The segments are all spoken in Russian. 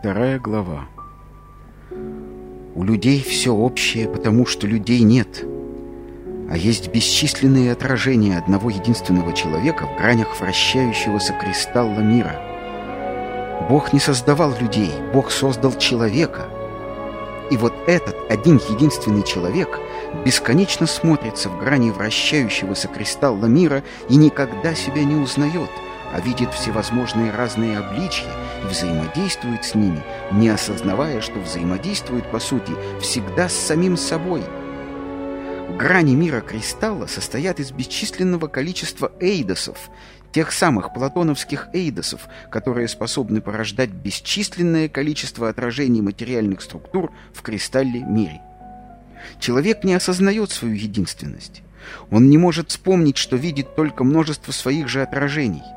Вторая глава. У людей все общее, потому что людей нет. А есть бесчисленные отражения одного единственного человека в гранях вращающегося кристалла мира. Бог не создавал людей, Бог создал человека. И вот этот один единственный человек бесконечно смотрится в грани вращающегося кристалла мира и никогда себя не узнает – а видит всевозможные разные обличья и взаимодействует с ними, не осознавая, что взаимодействует, по сути, всегда с самим собой. Грани мира кристалла состоят из бесчисленного количества эйдосов, тех самых платоновских эйдосов, которые способны порождать бесчисленное количество отражений материальных структур в кристалле мире. Человек не осознает свою единственность. Он не может вспомнить, что видит только множество своих же отражений –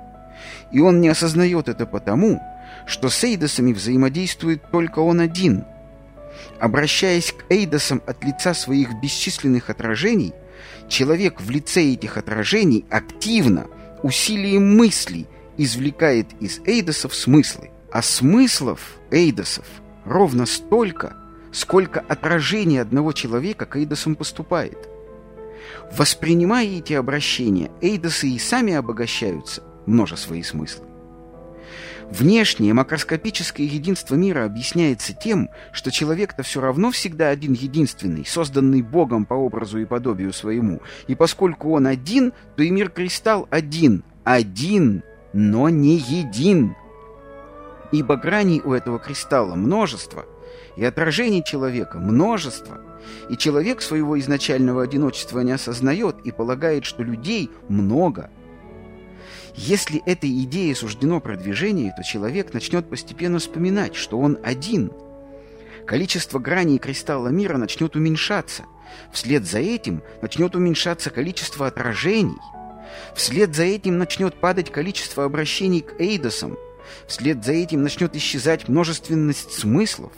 и он не осознает это потому, что с Эйдосами взаимодействует только он один. Обращаясь к Эйдосам от лица своих бесчисленных отражений, человек в лице этих отражений активно, усилием мысли, извлекает из Эйдосов смыслы. А смыслов Эйдосов ровно столько, сколько отражений одного человека к Эйдосам поступает. Воспринимая эти обращения, Эйдосы и сами обогащаются – множа свои смыслы. Внешнее макроскопическое единство мира объясняется тем, что человек-то все равно всегда один единственный, созданный Богом по образу и подобию своему. И поскольку он один, то и мир кристалл один. Один, но не един. Ибо граней у этого кристалла множество, и отражений человека множество. И человек своего изначального одиночества не осознает и полагает, что людей много – если этой идее суждено продвижение, то человек начнет постепенно вспоминать, что он один. Количество граней кристалла мира начнет уменьшаться. Вслед за этим начнет уменьшаться количество отражений. Вслед за этим начнет падать количество обращений к эйдосам. Вслед за этим начнет исчезать множественность смыслов.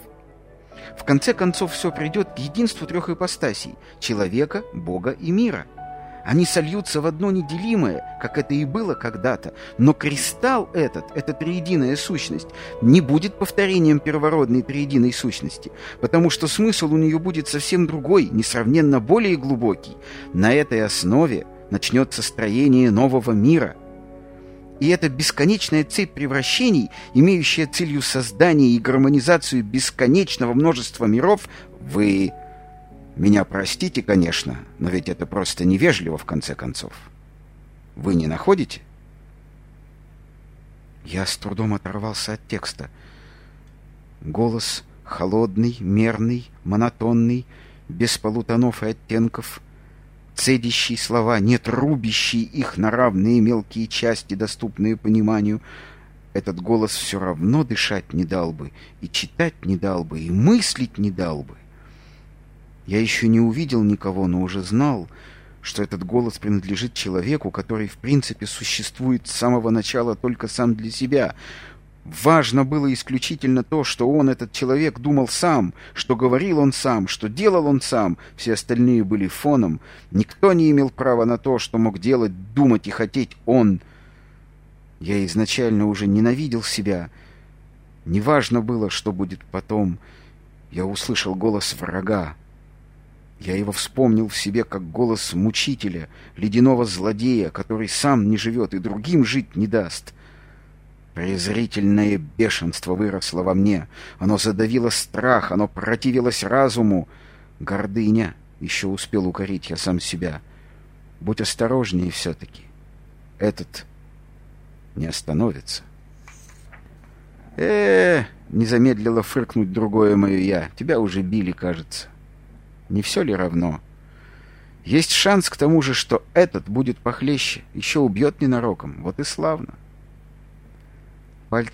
В конце концов все придет к единству трех ипостасей – человека, Бога и мира – они сольются в одно неделимое, как это и было когда-то. Но кристалл этот, эта триединая сущность, не будет повторением первородной триединой сущности, потому что смысл у нее будет совсем другой, несравненно более глубокий. На этой основе начнется строение нового мира – и эта бесконечная цепь превращений, имеющая целью создание и гармонизацию бесконечного множества миров, вы меня простите, конечно, но ведь это просто невежливо, в конце концов. Вы не находите? Я с трудом оторвался от текста. Голос холодный, мерный, монотонный, без полутонов и оттенков, цедящий слова, нет рубящий их на равные мелкие части, доступные пониманию. Этот голос все равно дышать не дал бы, и читать не дал бы, и мыслить не дал бы. Я еще не увидел никого, но уже знал, что этот голос принадлежит человеку, который в принципе существует с самого начала только сам для себя. Важно было исключительно то, что он, этот человек, думал сам, что говорил он сам, что делал он сам. Все остальные были фоном. Никто не имел права на то, что мог делать, думать и хотеть он. Я изначально уже ненавидел себя. Неважно было, что будет потом. Я услышал голос врага. Я его вспомнил в себе как голос мучителя, ледяного злодея, который сам не живет и другим жить не даст. Презрительное бешенство выросло во мне. Оно задавило страх, оно противилось разуму. Гордыня. Еще успел укорить я сам себя. Будь осторожнее все-таки. Этот не остановится. э, -э не замедлило фыркнуть другое мое «я». Тебя уже били, кажется. Не все ли равно? Есть шанс к тому же, что этот будет похлеще, еще убьет ненароком. Вот и славно. Пальцы